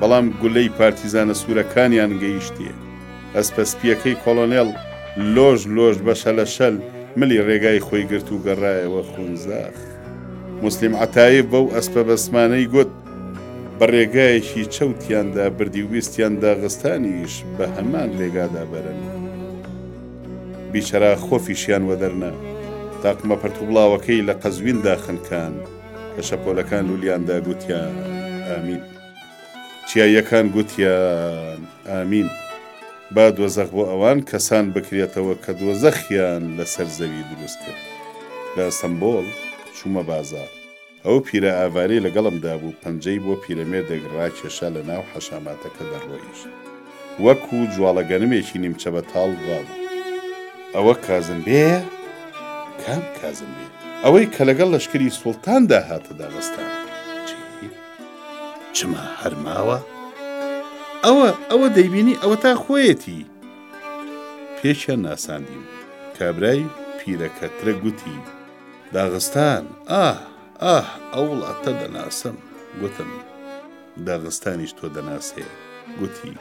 بەڵام گولەی پارتیزانە سورەکانیان گەیشتیە ئەسپە سپیەکەی کۆڵۆنێڵ لۆژ لۆژ بە شەلە شەل ملی ڕێگای خۆی گرت و گەڕایەوە خونزاخ موسلیم عەتایف بەو ئەسپە بەسمانەی گوت بە ڕێگایەکی چەوتیاندا بردی و ویستیان داغستانیش بە هەمان ڕێگادا بەرن بیچەرا خۆفیشیان وەدەرنا تاقمە پەرتوبڵاوەکەی لە قەزویندا خنکان کە شەپۆلەکان لولیاندا گوتیان ئامین. چیاییەکان گوتیان، ئامین. با دۆزەخ بۆ ئەوان کەسان بکرێتەوە کە دۆزەخیان لەسەر زەوی دروست کرد. لە ئەستەمبۆڵ چوومە بازاڕ. ئەو پیرە ئاوارەی لەگەڵمدا بوو پەنجەی بۆ پیرەمێردێک ڕاکێشا لە ناو حەشاماتەکە دەڕۆیشت. وەکوو جواڵە گەنمێکی نیمچە بەتاڵ وا بوو. ئەوە کازم بێیە؟ کام کازم بێ؟ ئەوەی کە لەگەڵ لەشکری سوڵتاندا هاتە داغستان. چی؟ چما هەر ماوە؟ ئەوە ئەوە دەیبینی ئەوە تا خۆیەتی پێکیان ناساندیم کابرای پیرەکە ترە گوتی داغستان ئاه ئاه ئەو وڵاتە دەناسم گوتم داغستانیش تۆ دەناسێ گوتی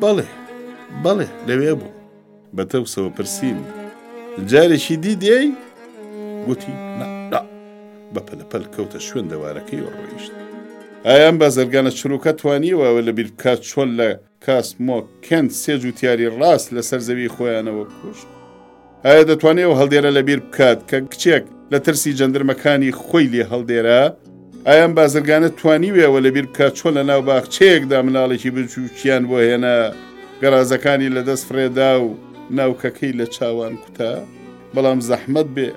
بەڵێ بەڵێ لەوێ بوو بە ترسەوە پرسیم، جارێکی دی دێی؟ گوتی، نا، نا. بە پەلەپەل کەوتە شوێن دەوارەکەی و ڕۆیشت. ئایا ئەم بازرگانە چرووکە توانیوە ئەوە لەبیر بکات چۆن لە کاسمۆ کەنت سێ جووتیاری ڕاست لەسەر زەویی خۆیانەوە کوشت؟ ئایا دەتوانێت ئەو هەڵدێرە لەبیر بکات کە کچێک لە ترسی جەندرمەکانی خۆی لێ هەڵدێرا؟ ئایا ئەم بازرگانە توانیویە وە لەبیر بکە چۆن لە ناو باخچەیەکدا مناڵێکی بچووکیان بۆ هێنا گەڕازەکانی لە دەست فرێدا و ناوکەکەی لە چاوان کوتا بەڵام زەحمەت بێ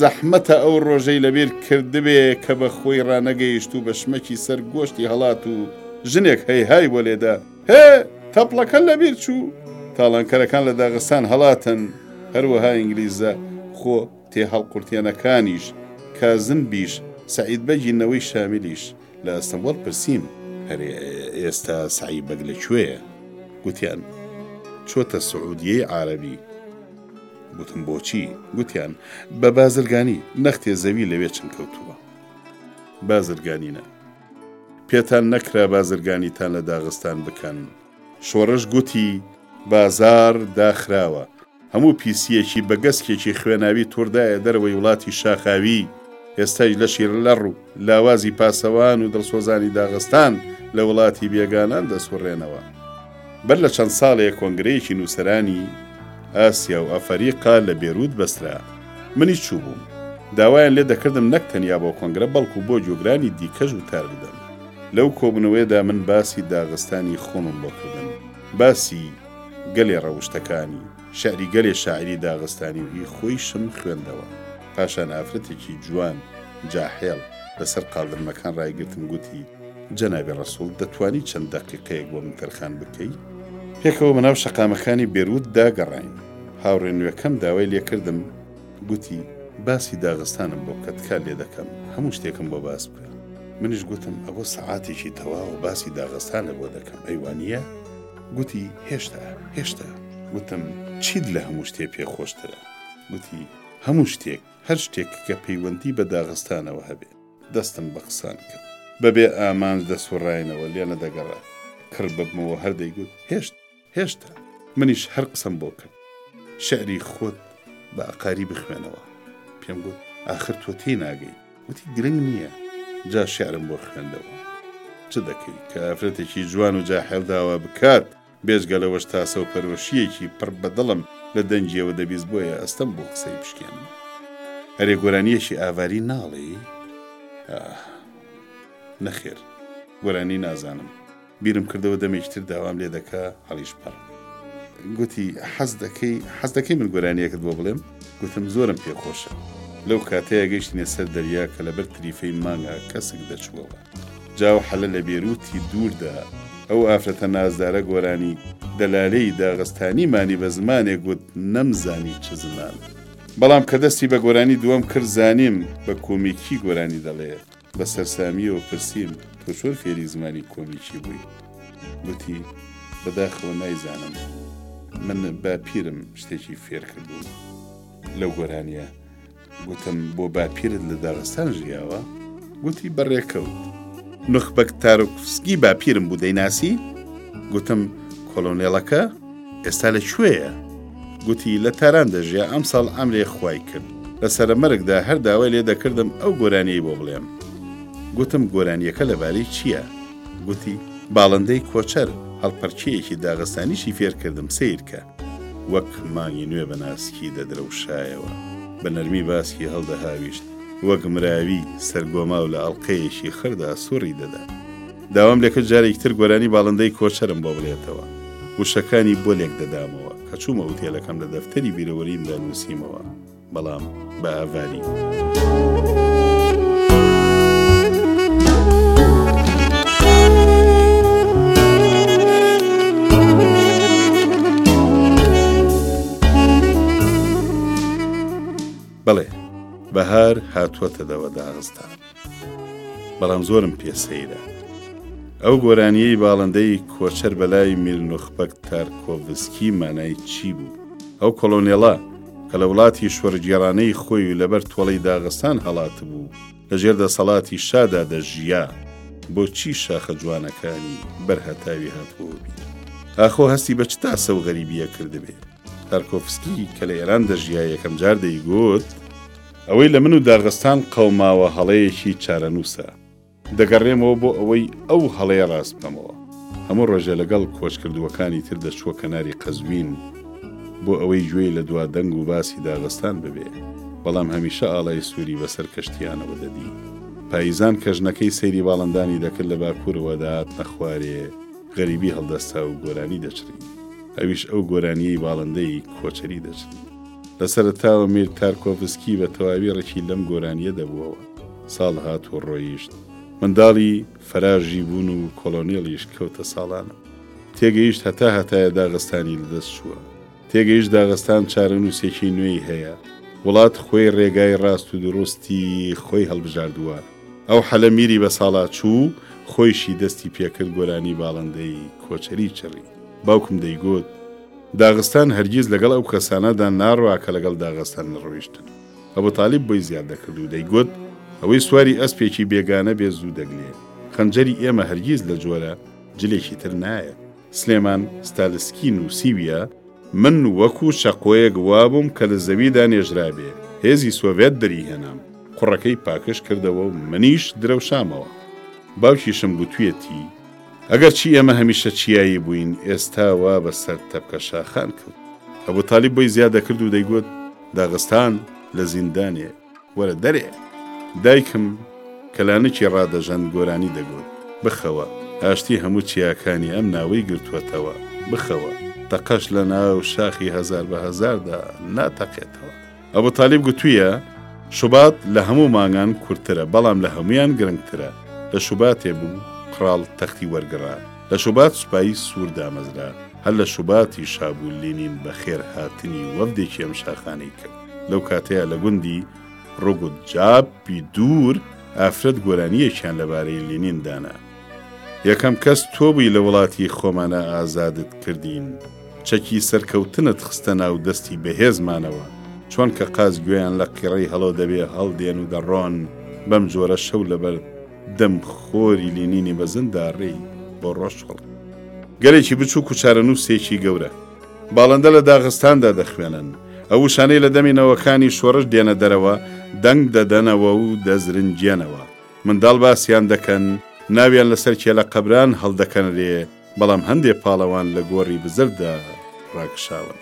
زەحمەتە ئەو ڕۆژەی لەبیر کردبێ کە بە خۆی ڕانەگەیشت و بە شمەکی سەر گۆشتی هەڵات و ژنێک هەی های بۆ لێدا هێ تەپڵەکە لەبیر چوو تاڵانکەرەکان لە داغستان هەڵاتن هەروەها ئینگلیزە خۆ تێهەڵقورتێنەکانیش، کازم بیش، سەعید بەگی نەوەی شامیلیش لە ئەستەمبۆڵ پرسیم، هەرێ ئێستا سەعی بەگ لە کوێیە؟ گوتیان، چۆتە سعودیەی عارەبی. گوتم، بۆچی؟ گوتیان، بە بازرگانی، نەختێ زەوی لەوێ چنگ کەوتووە. بازرگانی نا. پێتان نەکرا بازرگانیتان لە داغستان بکەن؟ شۆڕش گوتی، بازاڕ داخراوە. هەموو پیسییەکی بە گەسکێکی خوێناوی توڕدایە دەرەوەی وڵاتی شاخاوی، ئێستایش لەشی لەڕ و لاوازی پاسەوان و دڵسۆزانی داغستان لە وڵاتی بێگانان دەسوڕێنەوە. بەر لە چەند ساڵێک کۆنگرەیەکی نووسەرانی ئاسیا و ئەفەریقا لە بێرووت بەسترا. منیش چووبووم. داوایان لێ دەکردم نەک تەنیا بۆ کۆنگرە بەڵکوو بۆ گوێگرانی دیکەش وتار بدەن. لەو کۆبوونەوەیەدا من باسی داغستانی خۆمم بۆ کردن. باسی. گەلێ ڕەوشتەکانی، شعری گەلێ شاعیری داغستانی و هی خۆیشم خوێندەوە. پاشان ئافرەتێکی جوان، جاحێڵ، لە سەر قاڵدرمەکان ڕایگرتم، گوتی، جەنابی ڕەسووڵ، دەتوانی چەند دەقیقەیەک بۆ من تەرخان بکەی؟ پێکەوە بەناو شەقامەکانی بێرووتدا گەڕاین. هاوڕێ نوێکەم داوای لێ کردم، گوتی، باسی داغستانم بۆ بکە، تکات لێ دەکەم، هەموو شتێکم بۆ باس بکە. منیش گوتم، ئەوە سەعاتێکی تەواوە باسی داغستانت بۆ دەکەم، ئەی وا نییە؟ گوتی، هێشتا، هێشتا. گوتم، چیت لە هەموو شتێ پێ خۆشترە؟ گوتی، هەموو شتێک، هەر شتێک کە پەیوەندی بە داغستانەوە هەبێ. دەستم بە قسان کرد. بە بێ ئامانج دەسوڕاینەوە، لێ نەدەگەڕا کڕ ببمەوە، هەر دەیگوت، هێشتا، هێشتا. منیش هەر قسەم بۆ کرد، شیعری خۆت بە ئەقاری بخوێنەوە. پێم گوت، ئاخر تۆ تێی ناگەی. وتی گرنگ نییە جا شعرم بۆ خوێندەوە. چ دەکەی کە ئافرەتێکی جوان و جاحێڵ داوا بکات، بێجگە لەوەش تاسە و پەرۆشییەکی پڕ بە دڵم لە دەنگییەوە دەبیست بۆیە ئەستەم بۆ قسەی بشکێنم. ئەرێ گۆرانییەکی ئاڤاری ناڵێی؟ ئاه. نەخێر گۆرانی نازانم. بیرم کردەوە دەمێکی تر داوام لێ دەکا هەڵیش پەڕ گوتی حەز دەکەی حەز دەکەی من گۆرانیەکت بۆ بڵێم گوتم زۆرم پێخۆشە لەو کاتەیە گەشتینە سەر دەریا کە لەبەر تریفەی مانگا کەسک دەچووەوە جاو حەلە لە بێروتی دووردا ئەو ئافرەتە نازدارە گۆرانی دەلالەی داغستانی مانی بە زمانێک گوت نەمزانی چ زمان بەڵام کە دەستی بە گۆرانی دووەم کرد زانیم بە کۆمیکی گۆرانی دەڵێ بە سەرسامییەوە پرسیم، تۆ چۆن فێری زمانی کۆمیکی بووی؟ گوتی، بەداخەوە نایزانم. من باپیرم شتێکی فێر کردووم لەو گۆرانییە. گوتم، بۆ باپیرت لە داغستان ژیاوە؟ گوتی، بە ڕێکەوت. نوخبەک تارکوفسکی باپیرم بوو، دەیناسی؟ گوتم، کۆڵۆنێڵەکە ئێستا لە کوێیە؟ گوتی لە تاران دەژیا ئەم ساڵ ئەمرێ خوای کرد لە سەرەمەرگدا هەر داوای لێ دەکردم ئەو گۆرانیەی بۆ بڵێم گوتم گۆرانیەکە لەبارەی چییە؟ گوتی باڵندەی کۆچەر هەڵپەرکێیەکی داغستانیشی فێر کردم سیرکە وەک مانگی نوێ بە ناسکی دەدرەوشایەوە بە نەرمی باسکی هەڵدەهاویشت وەک مراوی سەرگۆماو لە ئەڵقەیەکی خڕدا سوڕی دەدا. داوام لێکرد جارێکی تر گۆرانی باڵندەی کۆچەرم بۆ بڵێتەوە. وشەکانی بۆ لێک دەدامەوە کە چوومە ئوتێلەکەم لە دەفتەری بیرەوەریمدا نووسیمەوە بەڵام بە ئاڤاری. بەڵێ بەهار هاتووەتە دەوە داغستان. بەڵام زۆرم پێ سەیرە. ئەو گۆرانیەی باڵندەی کۆچەر بەلای میلنوخپەک تارکۆڤسکی مانای چی بوو؟ ئەو کۆڵۆنێڵە کە لە وڵاتی شوەرگێڕانەی خۆی و لەبەر تۆڵەی داغستان هەڵات بوو لە ژێر دەسەڵاتی شادا دەژیا، بۆ چی شاخە جوانەکانی بەر هەتاوی هاتبووە بیر؟ ئاخۆ هەستی بە چ تاسە و غەریبییەک کردبێ؟ تارکۆفسکی کە لە ئێران دەژیا یەکەم جار دەیگوت، ئەوەی لە من و داغستان قەوماوە هەڵەیەکی چارەنووسە. دەگەڕێمەوە بۆ ئەوەی ئەو هەڵەیە ڕاست بکەمەوە. هەموو ڕۆژێ لەگەڵ کۆچکردووەکانی تر دەچووە کەناری قەزوین بۆ ئەوەی گوێی لە دوا دەنگ و باسی داغستان ببێ، بەڵام هەمیشە ئاڵای سووری بەسەر کەشتییانەوە دەدی. پاییزان کە ژنەکەی سەیری باڵندانی دەکرد لە باکوورەوە دەهاتنە خوارێ، غەریبی هەڵدەستا و گۆرانی دەچڕی. ئەویش ئەو گۆرانییەی باڵندەی کۆچەری دەچڕی. لە سەرەتاوە میر تارکۆڤسکی بە تەواوی ڕکی لەم گۆرانییە دەبووەوە. ساڵ هات و ڕۆیشت. منداڵی فەراژی بوون و کۆڵۆنێڵیش کەوتە ساڵانم. تێگەیشت هەتا هەتایە داغستانی لە دەست چووە. تێگەیشت داغستان چارەنووسێکی نوێی هەیە. وڵات خۆی ڕێگای ڕاست و دروستی خۆی هەڵبژاردووە. ئەو حەلە میری بە ساڵا چوو، خۆیشی دەستی پێکرد گۆرانی باڵندەی کۆچەری چڕی. باوکم دەیگوت. داغستان هەرگیز لەگەڵ ئەو کەسانەدا ناڕوا کە لەگەڵ داغستان نەڕۆیشتن. ئەبو تالیب بۆی زیاد دەکرد و دەیگوت، ئەوەی سواری ئەسپێکی بێگانە بێت زوو دەگلێ. خەنجەری ئێمە هەرگیز لە جۆرە جلێکی تر نایەت. سلێمان ستالسکی نووسیویە، من وەکوو چەقۆیەک وابووم کە لە زەویدا نێژرابێ. هێزی سۆڤێت دەریهێنام. قوڕەکەی پاکژ کردەوە و منیش درەوشامەوە. باوکیشم گوتوویەتی. ئەگەرچی ئێمە هەمیشە چیایی بووین، ئێستا وا بە سەر تەپکە شاخان کەوت. ئەبو تالیب بۆی زیا دەکرد و دەیگوت، داغستان لە زیندانێ، وەرە دەرێ! دایکم، کە لانکی ڕادەژەند گۆرانی دەگوت، بخەوە، ئاشتی هەموو چیاکانی ئەم ناوەی گرتووەتەوە، بخەوە، تەقەش لە ناو شاخی هەزار بە هەزاردا ناتەقێتەوە. ئەبو تالیب گوتوویە، شوبات لە هەموو مانگان کورتترە، بەڵام لە هەموویان گرنگترە. لە شوباتێ بوو قڕاڵ تەختی وەرگڕا، لە شوبات سوپای سوور دامەزرا، هەر لە شوباتیشا بوو لینین بەخێرهاتنی وەفدێکی ئەم شاخانەی کرد. لەو کاتەیا لە گوندی، روگوت جاپ، ی دوور، ئافرەت گۆرانییەکیان لەبارەی لینین دانا. یەکەم کەس تۆ بووی لە وڵاتی خۆمانە ئازادت کردین چەکی سەرکەوتنت خستە ناو دەستی بەهێزمانەوە چۆن کە قاز گوێیان لە قیڕەی هەڵۆ دەبێ هەڵدێن و دەڕۆن بەم جۆرە شەو لەبەر دەم خۆری لینینی بەزندا ڕێی بۆ ڕۆژ هەڵ گەلێکی بچووک و چارەنووسێکی گەورە باڵندە لە داغستاندا دەخوێنن ئەو وشانەی لە دەمی نەوەکانی شۆڕش دێنە دەرەوە دەنگ دەدەنەوە و دەزرنجێنەوە منداڵ باسیان دەکەن، ناویان لەسەر کێلە قەبران هەڵدەکەنرێ، بەڵام هەندێ پاڵەوان لە گۆڕی بزردا ڕاکشاون.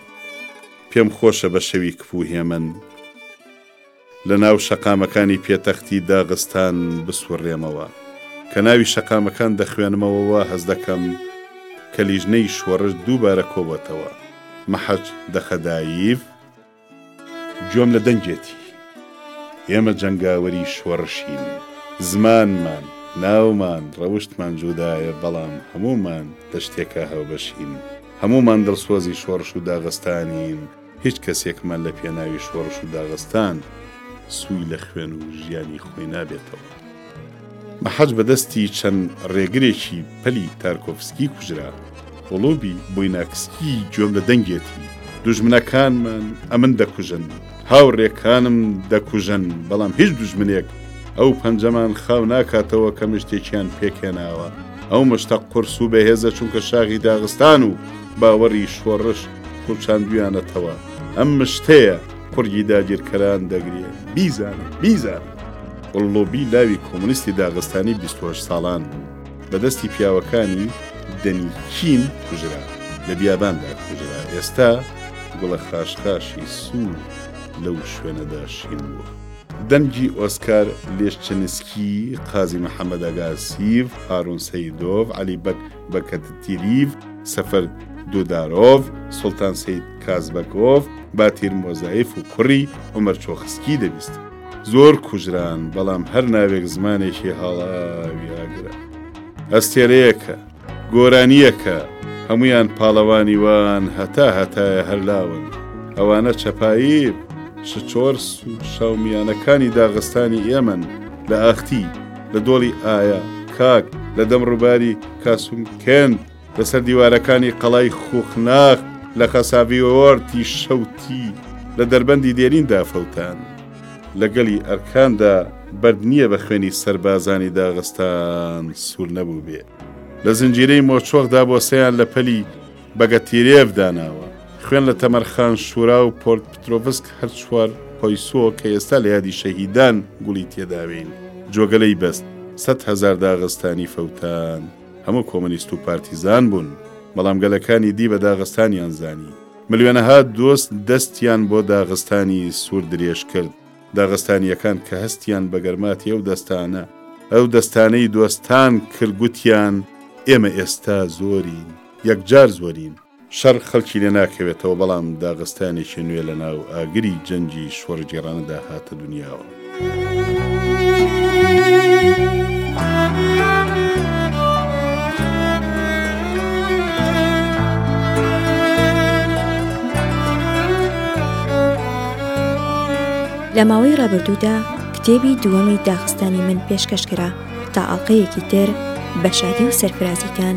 پێم خۆشە بە شەوی کپ و هێمن لە ناو شەقامەکانی پێتەختی داغستان بسوڕێمەوە. کە ناوی شەقامەکان دەخوێنمەوە وا هەست دەکەم کە لیژنەی شۆڕش دووبارە کۆبۆتەوە، مەحەچ دەخەداییڤ، گوێم لە دەنگێتی. ئێمە جەنگاوەری شۆڕشین. زمانمان، ناومان، ڕەوشتمان جودایە، بەڵام هەموومان لە شتێکا هاوبەشین. هەموومان دڵسۆزی شۆڕش و داغستانین. هیچ کەسێکمان لە پێناوی شۆڕش و داغستان سووی لە خوێن و ژیانی خۆی نابێتەوە. بە حەج بە دەستی چەند ڕێگرێکی پەلی تارکۆفسکی کوژرا قۆڵۆبی بۆیناکسکی گوێم لە دەنگێتی دوژمنەکانمان ئەمن دەکوژن هاوڕێکانم دەکوژن بەڵام هیچ دوژمنێک ئەو پەنجەمان خاو ناکاتەوە کە مشتێکیان پێکێناوە ئەو مشتە قرس و بەهێزە چونکە شاغی داغستان و باوەڕی شۆڕش قوچاندویانەتەوە ئەم مشتەیە قڕگی داگیرکەران دەگرێت بیزانە بیزانە قوڵلوبی لاوی کۆمۆنیستی داغستانی بیست و هەشت ساڵان بوو، بە دەستی پیاوەکانی دەنیکین کوژرا، لە بیاباندا کوژرا، ئێستا گوڵە خاشخاشی سوور لەو شوێنەدا شین بووە. دەنگی ئۆسکار لیشچنسکی، قازی محەمەد ئەگاسیڤ، هارون سەیدۆڤ، عەلی بەگ بەکەتتیریڤ، سەفەر دودارۆڤ، سوڵتان سەید کازبەکۆڤ، باتیر مۆزایف و کوڕی، عومەر چۆخسکی، دەبیستم. زۆر کوژران بەڵام هەر ناوێک زمانێکی هاڵاوی ئاگرە ئەستێرەیەکە گۆرانیەکە هەمویان پاڵەوانی وان هەتا هەتایە هەر لاون ئەوانە چەپایی شچۆرس و شاومیانەکانی داغستانی ئێمن لە ئاختی لە دۆڵی ئایا کاک لە دەم ڕووباری کاسوم کێن لەسەر دیوارەکانی قەڵای خوخناخ لە خەساڤیۆرتی شەوتی لە دەربەندی دێرین دافەوتان لەگەلی ئەرکاندا بەرد نییە بە خوێنی سەربازانی داغستان سوور نەبوو بێ لە زنجیرەی مۆچۆخدا بۆ سەیان لە پەلی بەگەتیرێف داناوە خوێن لە تەمەرخان شورا و پۆرت پترۆڤسک هەر چوار پۆیسۆ کە ئێستا لە یادی شەهیدان گوڵی تێداوین جۆگەلەی بەست سەد هزار داغستانی فەوتان. هەموو کۆمۆنیست و پارتیزان بوون، بەڵام گەلەکانی دی بە داغستانیان زانی. ملیۆنەها دۆست دەستیان بۆ داغستانی سوور درێژ کرد. داغستانییەکان کە هەستیان بە گەرماتی ئەو دەستانە، ئەو دەستانەی دۆستان کرد، گوتیان، ئێمە ئێستا زۆرین، یەکجار زۆرین. شەڕ خەڵکی لێ ناکەوێتەوە، بەڵام داغستانێکی نوێ لە ناو ئاگری جەنگی شۆڕگێڕانەدا هاتە دونیاوە. لە ماوەی ڕابردوودا کتێبی دووەمی داخستانی من پێشکەشکرا تا ئاڵلقەیەکی تر بە شادی و سەرفرازیتان